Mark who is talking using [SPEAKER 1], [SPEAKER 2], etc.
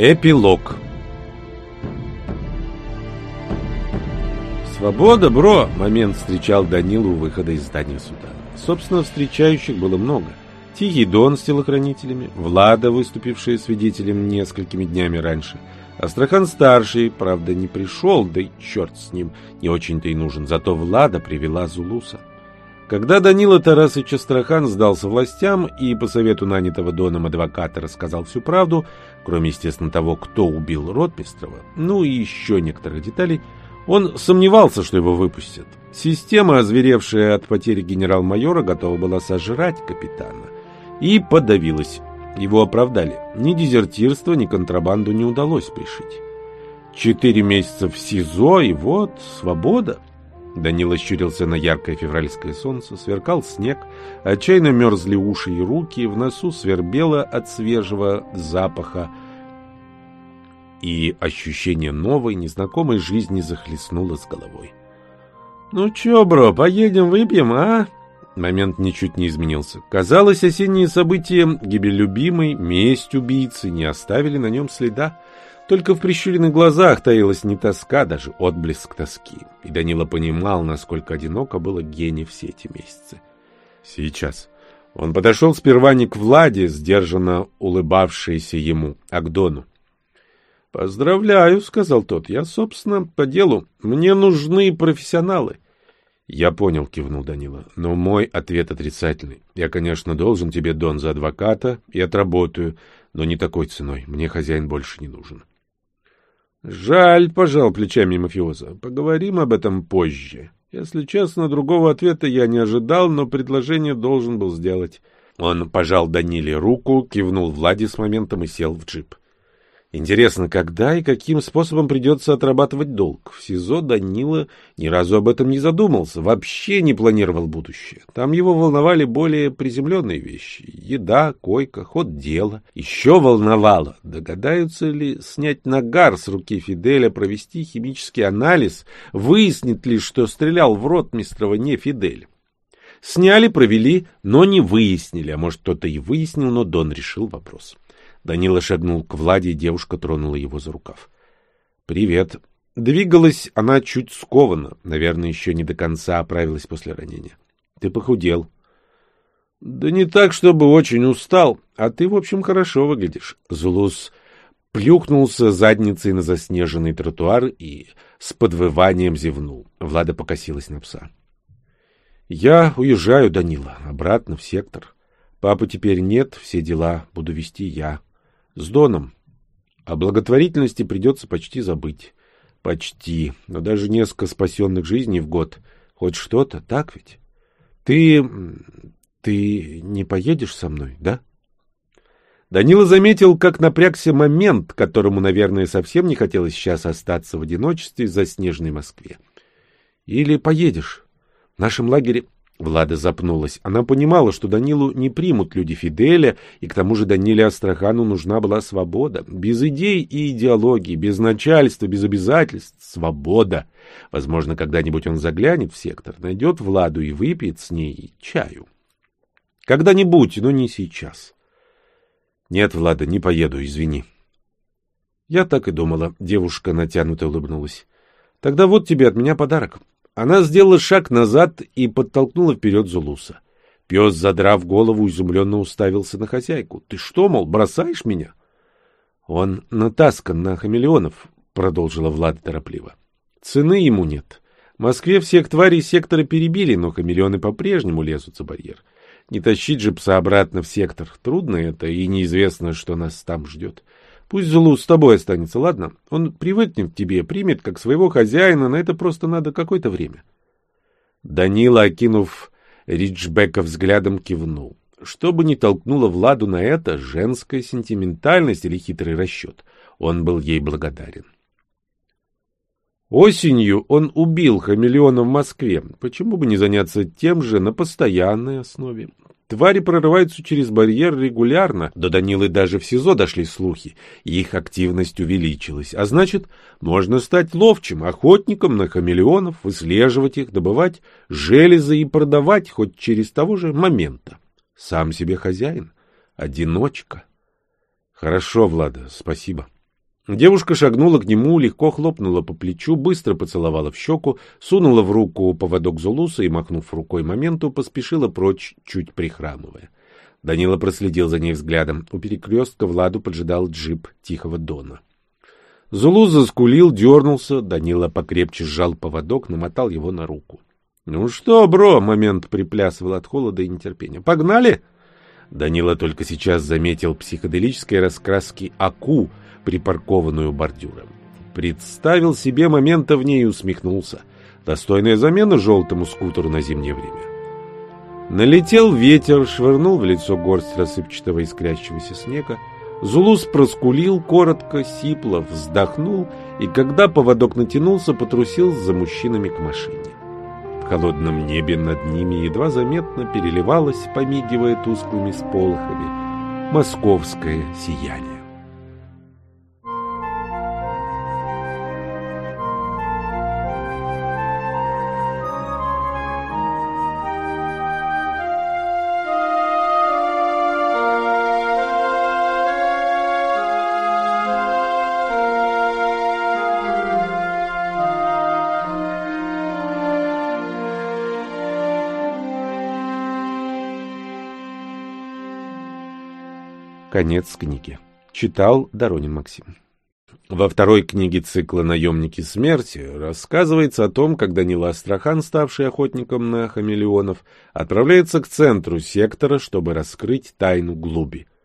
[SPEAKER 1] Эпилог «Свобода, бро!» — момент встречал Данилу у выхода из здания суда. Собственно, встречающих было много. Тихий Дон с телохранителями, Влада, выступившая свидетелем несколькими днями раньше, Астрахан-старший, правда, не пришел, да и черт с ним, не очень-то и нужен, зато Влада привела Зулуса. Когда Данила Тарасович Астрахан сдался властям и по совету нанятого Доном адвоката рассказал всю правду, кроме, естественно, того, кто убил Ротмистрова, ну и еще некоторых деталей, он сомневался, что его выпустят. Система, озверевшая от потери генерал-майора, готова была сожрать капитана. И подавилась. Его оправдали. Ни дезертирство, ни контрабанду не удалось пришить. Четыре месяца в СИЗО, и вот свобода. Данила щурился на яркое февральское солнце, сверкал снег, отчаянно мерзли уши и руки, в носу свербело от свежего запаха, и ощущение новой, незнакомой жизни захлестнуло с головой. «Ну чё, бро, поедем выпьем, а?» Момент ничуть не изменился. Казалось, осенние события, гибель любимой, месть убийцы не оставили на нем следа. Только в прищуренных глазах таилась не тоска, даже отблеск тоски. И Данила понимал, насколько одиноко было Гене все эти месяцы. Сейчас. Он подошел сперва не к Владе, сдержанно улыбавшейся ему, а к Дону. «Поздравляю», — сказал тот. «Я, собственно, по делу. Мне нужны профессионалы». «Я понял», — кивнул Данила. «Но мой ответ отрицательный. Я, конечно, должен тебе, Дон, за адвоката и отработаю, но не такой ценой. Мне хозяин больше не нужен». Жаль, пожал плечами мафиоза. Поговорим об этом позже. Если честно, другого ответа я не ожидал, но предложение должен был сделать. Он пожал Даниле руку, кивнул Влади с моментом и сел в джип. Интересно, когда и каким способом придется отрабатывать долг? В СИЗО Данила ни разу об этом не задумался, вообще не планировал будущее. Там его волновали более приземленные вещи. Еда, койка, ход дела. Еще волновало, догадаются ли снять нагар с руки Фиделя, провести химический анализ, выяснит ли, что стрелял в рот Мистрова не Фидель. Сняли, провели, но не выяснили, а может кто-то и выяснил, но Дон решил вопрос. — Данила шагнул к Владе, и девушка тронула его за рукав. «Привет». Двигалась она чуть скованно, наверное, еще не до конца оправилась после ранения. «Ты похудел». «Да не так, чтобы очень устал, а ты, в общем, хорошо выглядишь». Зулус плюхнулся задницей на заснеженный тротуар и с подвыванием зевнул. Влада покосилась на пса. «Я уезжаю, Данила, обратно в сектор. Папы теперь нет, все дела буду вести я». С Доном. О благотворительности придется почти забыть. Почти. Но даже несколько спасенных жизней в год. Хоть что-то, так ведь? Ты... ты не поедешь со мной, да? Данила заметил, как напрягся момент, которому, наверное, совсем не хотелось сейчас остаться в одиночестве в заснеженной Москве. Или поедешь? В нашем лагере Влада запнулась. Она понимала, что Данилу не примут люди Фиделя, и к тому же Даниле Астрахану нужна была свобода. Без идей и идеологии, без начальства, без обязательств. Свобода. Возможно, когда-нибудь он заглянет в сектор, найдет Владу и выпьет с ней чаю. Когда-нибудь, но не сейчас. Нет, Влада, не поеду, извини. Я так и думала. Девушка натянуто улыбнулась. Тогда вот тебе от меня подарок. Она сделала шаг назад и подтолкнула вперед Зулуса. Пес, задрав голову, изумленно уставился на хозяйку. — Ты что, мол, бросаешь меня? — Он натаскан на хамелеонов, — продолжила Влада торопливо. — Цены ему нет. В Москве всех тварей сектора перебили, но хамелеоны по-прежнему лезут за барьер. Не тащить же пса обратно в сектор. Трудно это, и неизвестно, что нас там ждет. Пусть Зулу с тобой останется, ладно? Он привыкнет к тебе, примет как своего хозяина, на это просто надо какое-то время. Данила, окинув Риджбека взглядом, кивнул. Что бы ни толкнуло Владу на это, женская сентиментальность или хитрый расчет, он был ей благодарен. Осенью он убил хамелеона в Москве. Почему бы не заняться тем же на постоянной основе? Твари прорываются через барьер регулярно, до Данилы даже в СИЗО дошли слухи, и их активность увеличилась. А значит, можно стать ловчим, охотником на хамелеонов, выслеживать их, добывать железы и продавать хоть через того же момента. Сам себе хозяин, одиночка. Хорошо, Влада, спасибо. Девушка шагнула к нему, легко хлопнула по плечу, быстро поцеловала в щеку, сунула в руку поводок Зулуса и, махнув рукой моменту, поспешила прочь, чуть прихрамывая. Данила проследил за ней взглядом. У перекрестка Владу поджидал джип Тихого Дона. Зулус заскулил, дернулся. Данила покрепче сжал поводок, намотал его на руку. — Ну что, бро, — момент приплясывал от холода и нетерпения. — Погнали? Данила только сейчас заметил психоделической раскраски Аку, припаркованную бордюром. Представил себе момента в ней и усмехнулся. Достойная замена желтому скутеру на зимнее время. Налетел ветер, швырнул в лицо горсть рассыпчатого искрящегося снега. Зулус проскулил коротко, сипло, вздохнул, и когда поводок натянулся, потрусил за мужчинами к машине. В холодном небе над ними едва заметно переливалось, помигивая тусклыми сполохами, московское сияние. Конец книги. Читал Доронин Максим. Во второй книге цикла «Наемники смерти» рассказывается о том, как Данила Астрахан, ставший охотником на хамелеонов, отправляется к центру сектора, чтобы раскрыть тайну глуби —